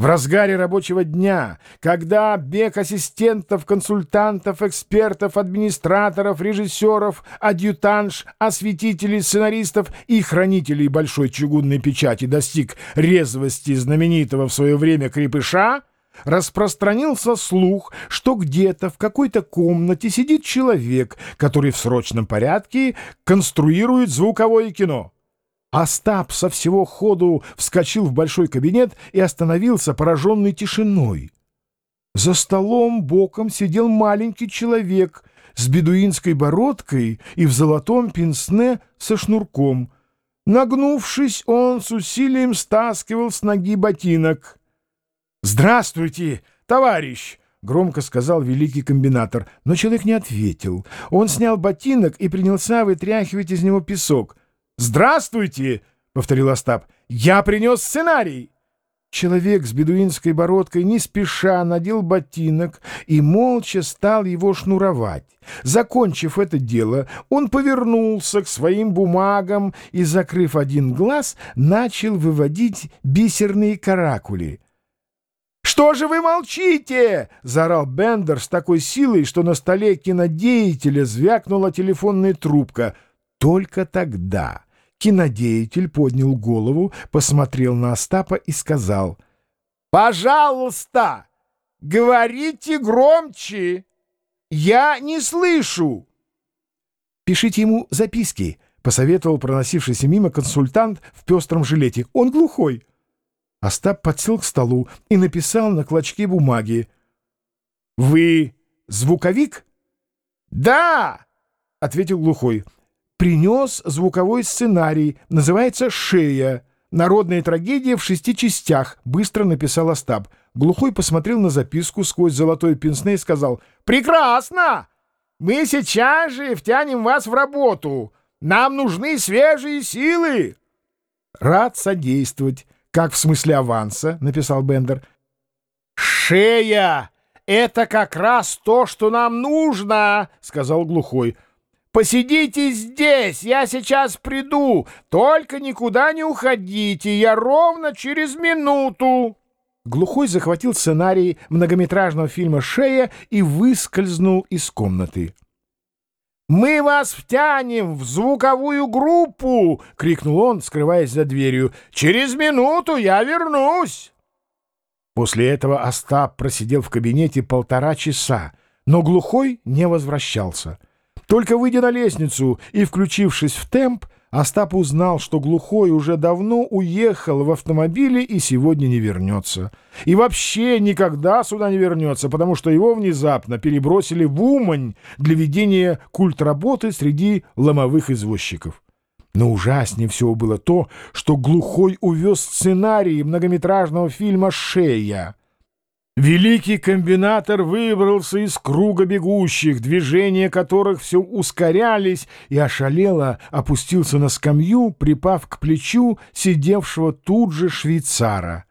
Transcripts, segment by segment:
В разгаре рабочего дня, когда бег ассистентов, консультантов, экспертов, администраторов, режиссеров, адъютанш, осветителей, сценаристов и хранителей большой чугунной печати достиг резвости знаменитого в свое время крепыша, распространился слух, что где-то в какой-то комнате сидит человек, который в срочном порядке конструирует звуковое кино. Остап со всего ходу вскочил в большой кабинет и остановился, пораженный тишиной. За столом боком сидел маленький человек с бедуинской бородкой и в золотом пенсне со шнурком. Нагнувшись, он с усилием стаскивал с ноги ботинок. «Здравствуйте, товарищ!» — громко сказал великий комбинатор, но человек не ответил. Он снял ботинок и принялся вытряхивать из него песок. «Здравствуйте!» — повторил Остап. «Я принес сценарий!» Человек с бедуинской бородкой не спеша надел ботинок и молча стал его шнуровать. Закончив это дело, он повернулся к своим бумагам и, закрыв один глаз, начал выводить бисерные каракули. «Что же вы молчите?» — заорал Бендер с такой силой, что на столе кинодеятеля звякнула телефонная трубка. Только тогда Кинодеятель поднял голову, посмотрел на Остапа и сказал, «Пожалуйста, говорите громче! Я не слышу!» «Пишите ему записки», — посоветовал проносившийся мимо консультант в пестром жилете. «Он глухой». Остап подсел к столу и написал на клочке бумаги. «Вы звуковик?» «Да!» — ответил глухой принес звуковой сценарий, называется «Шея». Народная трагедия в шести частях, быстро написал Остап. Глухой посмотрел на записку сквозь золотой пенсне и сказал «Прекрасно! Мы сейчас же втянем вас в работу. Нам нужны свежие силы!» «Рад содействовать. Как в смысле аванса?» — написал Бендер. «Шея! Это как раз то, что нам нужно!» — сказал Глухой. Посидите здесь, я сейчас приду. Только никуда не уходите, я ровно через минуту». Глухой захватил сценарий многометражного фильма «Шея» и выскользнул из комнаты. «Мы вас втянем в звуковую группу!» — крикнул он, скрываясь за дверью. «Через минуту я вернусь!» После этого Остап просидел в кабинете полтора часа, но Глухой не возвращался. Только выйдя на лестницу и включившись в темп, Остап узнал, что глухой уже давно уехал в автомобиле и сегодня не вернется. И вообще никогда сюда не вернется, потому что его внезапно перебросили в Умань для ведения культ-работы среди ломовых извозчиков. Но ужаснее всего было то, что глухой увез сценарий многометражного фильма «Шея». Великий комбинатор выбрался из круга бегущих, движения которых все ускорялись, и ошалело опустился на скамью, припав к плечу сидевшего тут же швейцара.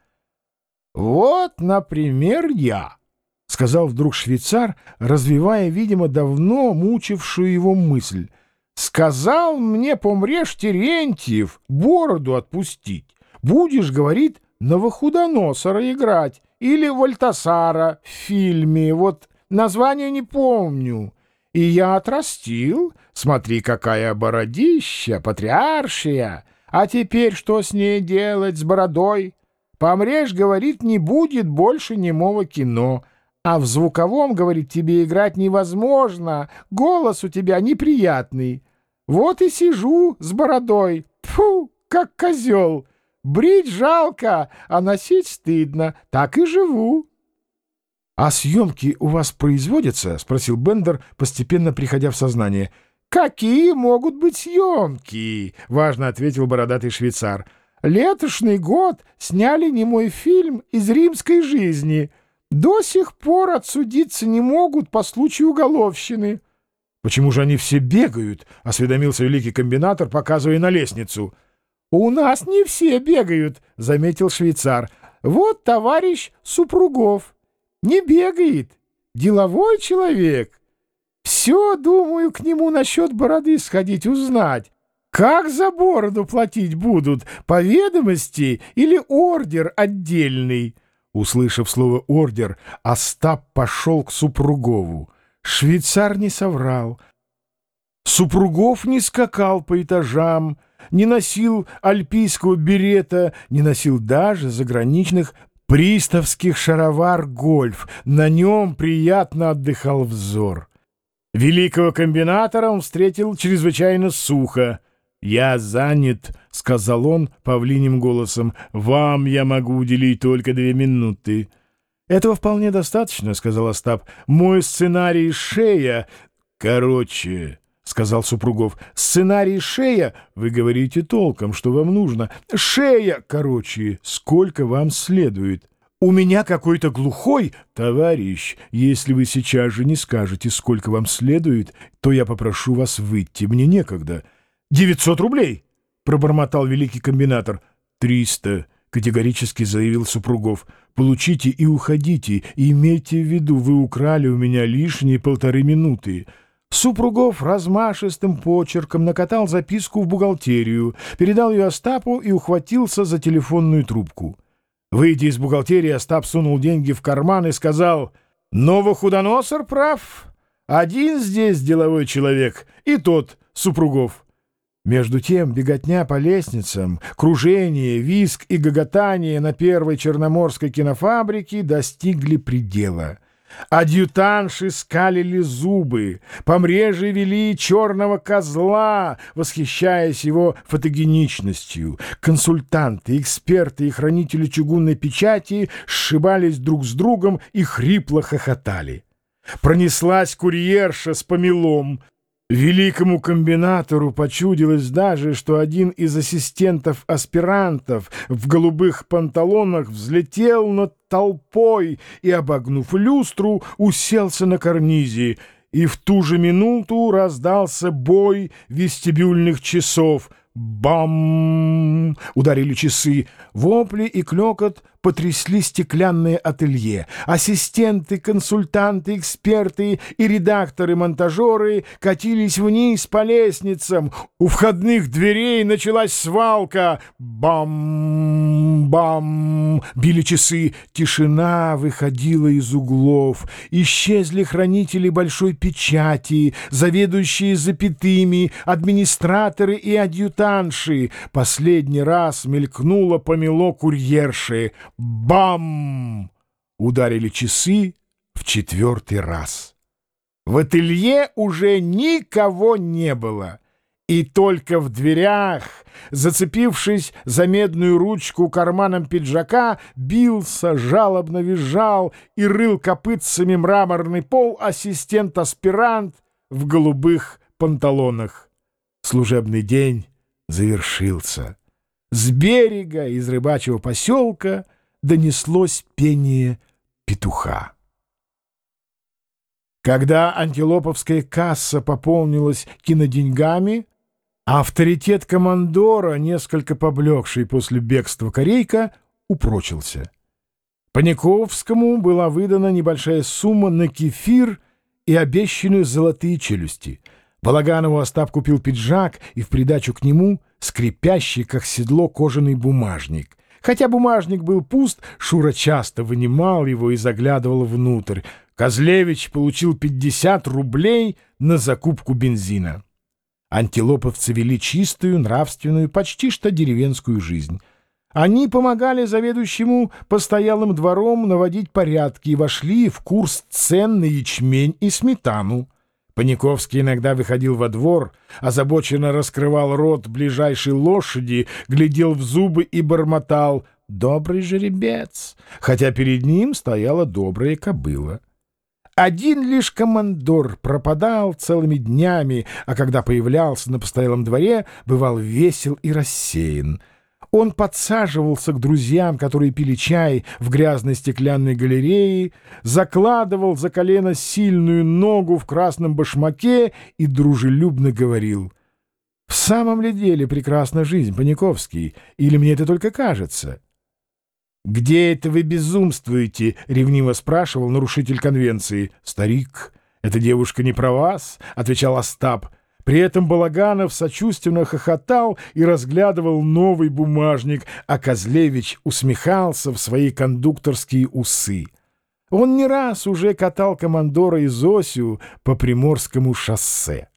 «Вот, например, я», — сказал вдруг швейцар, развивая, видимо, давно мучившую его мысль. «Сказал мне, помрешь, Терентьев, бороду отпустить. Будешь, — говорит, — новохудоносора играть» или Вольтасара в фильме, вот название не помню. И я отрастил, смотри, какая бородища, патриаршия. А теперь что с ней делать, с бородой? Помрешь, говорит, не будет больше немого кино. А в звуковом, говорит, тебе играть невозможно, голос у тебя неприятный. Вот и сижу с бородой, фу, как козел. Брить жалко, а носить стыдно. Так и живу. — А съемки у вас производятся? — спросил Бендер, постепенно приходя в сознание. — Какие могут быть съемки? — важно ответил бородатый швейцар. — Летошный год сняли немой фильм из римской жизни. До сих пор отсудиться не могут по случаю уголовщины. — Почему же они все бегают? — осведомился великий комбинатор, показывая на лестницу. — «У нас не все бегают», — заметил швейцар. «Вот товарищ Супругов. Не бегает. Деловой человек. Все, думаю, к нему насчет бороды сходить узнать. Как за бороду платить будут? По ведомости или ордер отдельный? Услышав слово «ордер», Остап пошел к Супругову. Швейцар не соврал. Супругов не скакал по этажам, не носил альпийского берета, не носил даже заграничных приставских шаровар гольф. На нем приятно отдыхал взор. Великого комбинатора он встретил чрезвычайно сухо. «Я занят», — сказал он павлиним голосом. «Вам я могу уделить только две минуты». «Этого вполне достаточно», — сказал Остап. «Мой сценарий «Шея». Короче, — сказал Супругов, — сценарий «Шея» вы говорите толком, что вам нужно. «Шея», короче, сколько вам следует. «У меня какой-то глухой товарищ. Если вы сейчас же не скажете, сколько вам следует, то я попрошу вас выйти. Мне некогда». «Девятьсот рублей!» — пробормотал великий комбинатор. «Триста!» — категорически заявил Супругов. «Получите и уходите, имейте в виду, вы украли у меня лишние полторы минуты». Супругов размашистым почерком накатал записку в бухгалтерию, передал ее Остапу и ухватился за телефонную трубку. Выйдя из бухгалтерии, Остап сунул деньги в карман и сказал, «Новохудоносор прав. Один здесь деловой человек, и тот, Супругов». Между тем беготня по лестницам, кружение, виск и гоготание на первой черноморской кинофабрике достигли предела. Адъютанши скалили зубы, помрежи вели черного козла, восхищаясь его фотогеничностью. Консультанты, эксперты и хранители чугунной печати сшибались друг с другом и хрипло хохотали. Пронеслась курьерша с помелом — Великому комбинатору почудилось даже, что один из ассистентов-аспирантов в голубых панталонах взлетел над толпой и, обогнув люстру, уселся на карнизе, и в ту же минуту раздался бой вестибюльных часов — Бам! Ударили часы. Вопли и клёкот потрясли стеклянное ателье. Ассистенты, консультанты, эксперты и редакторы-монтажеры катились вниз по лестницам. У входных дверей началась свалка. Бам! Бам! Били часы. Тишина выходила из углов. Исчезли хранители большой печати, заведующие запятыми, администраторы и адъютанты капитанши. Последний раз мелькнуло помело курьерши. Бам! Ударили часы в четвертый раз. В ателье уже никого не было. И только в дверях, зацепившись за медную ручку карманом пиджака, бился, жалобно визжал и рыл копытцами мраморный пол ассистент-аспирант в голубых панталонах. Служебный день завершился. С берега из рыбачьего поселка донеслось пение петуха. Когда антилоповская касса пополнилась киноденьгами, авторитет командора, несколько поблекший после бегства корейка, упрочился. Паниковскому была выдана небольшая сумма на кефир и обещанные золотые челюсти — Балаганову Остап купил пиджак и в придачу к нему скрипящий, как седло, кожаный бумажник. Хотя бумажник был пуст, Шура часто вынимал его и заглядывал внутрь. Козлевич получил 50 рублей на закупку бензина. Антилоповцы вели чистую, нравственную, почти что деревенскую жизнь. Они помогали заведующему постоялым двором наводить порядки и вошли в курс цен на ячмень и сметану. Паниковский иногда выходил во двор, озабоченно раскрывал рот ближайшей лошади, глядел в зубы и бормотал «Добрый жеребец», хотя перед ним стояла добрая кобыла. Один лишь командор пропадал целыми днями, а когда появлялся на постоялом дворе, бывал весел и рассеян — он подсаживался к друзьям, которые пили чай в грязной стеклянной галерее, закладывал за колено сильную ногу в красном башмаке и дружелюбно говорил. «В самом ли деле прекрасна жизнь, Паниковский, или мне это только кажется?» «Где это вы безумствуете?» — ревниво спрашивал нарушитель конвенции. «Старик, эта девушка не про вас», — отвечал Остап. При этом Балаганов сочувственно хохотал и разглядывал новый бумажник, а Козлевич усмехался в свои кондукторские усы. Он не раз уже катал командора и Зосю по Приморскому шоссе.